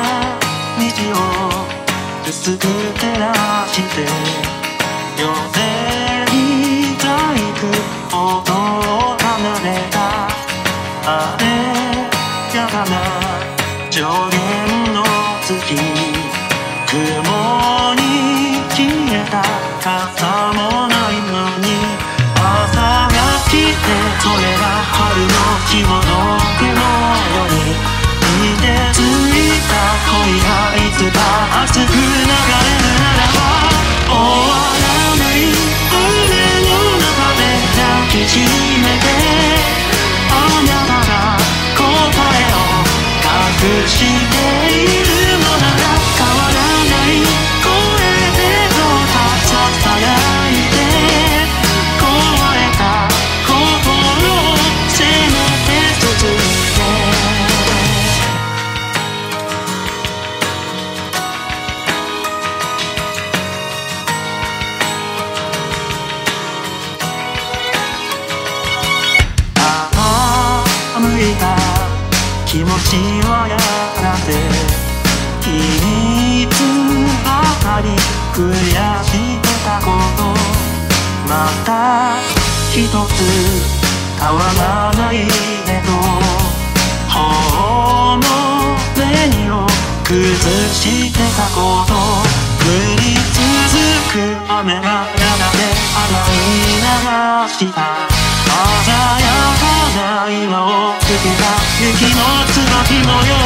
道を薄く照らして夜勢に細工音を離れたあれやだな上限の月雲に消えた傘もないのに朝が来てそれが春の日もいた気持ちはやがていつばかり悔してたことまた一つ変わらないけど頬の紅を崩してたこと降り続く雨がやがて洗い流した。鮮やかな岩をつの日のよ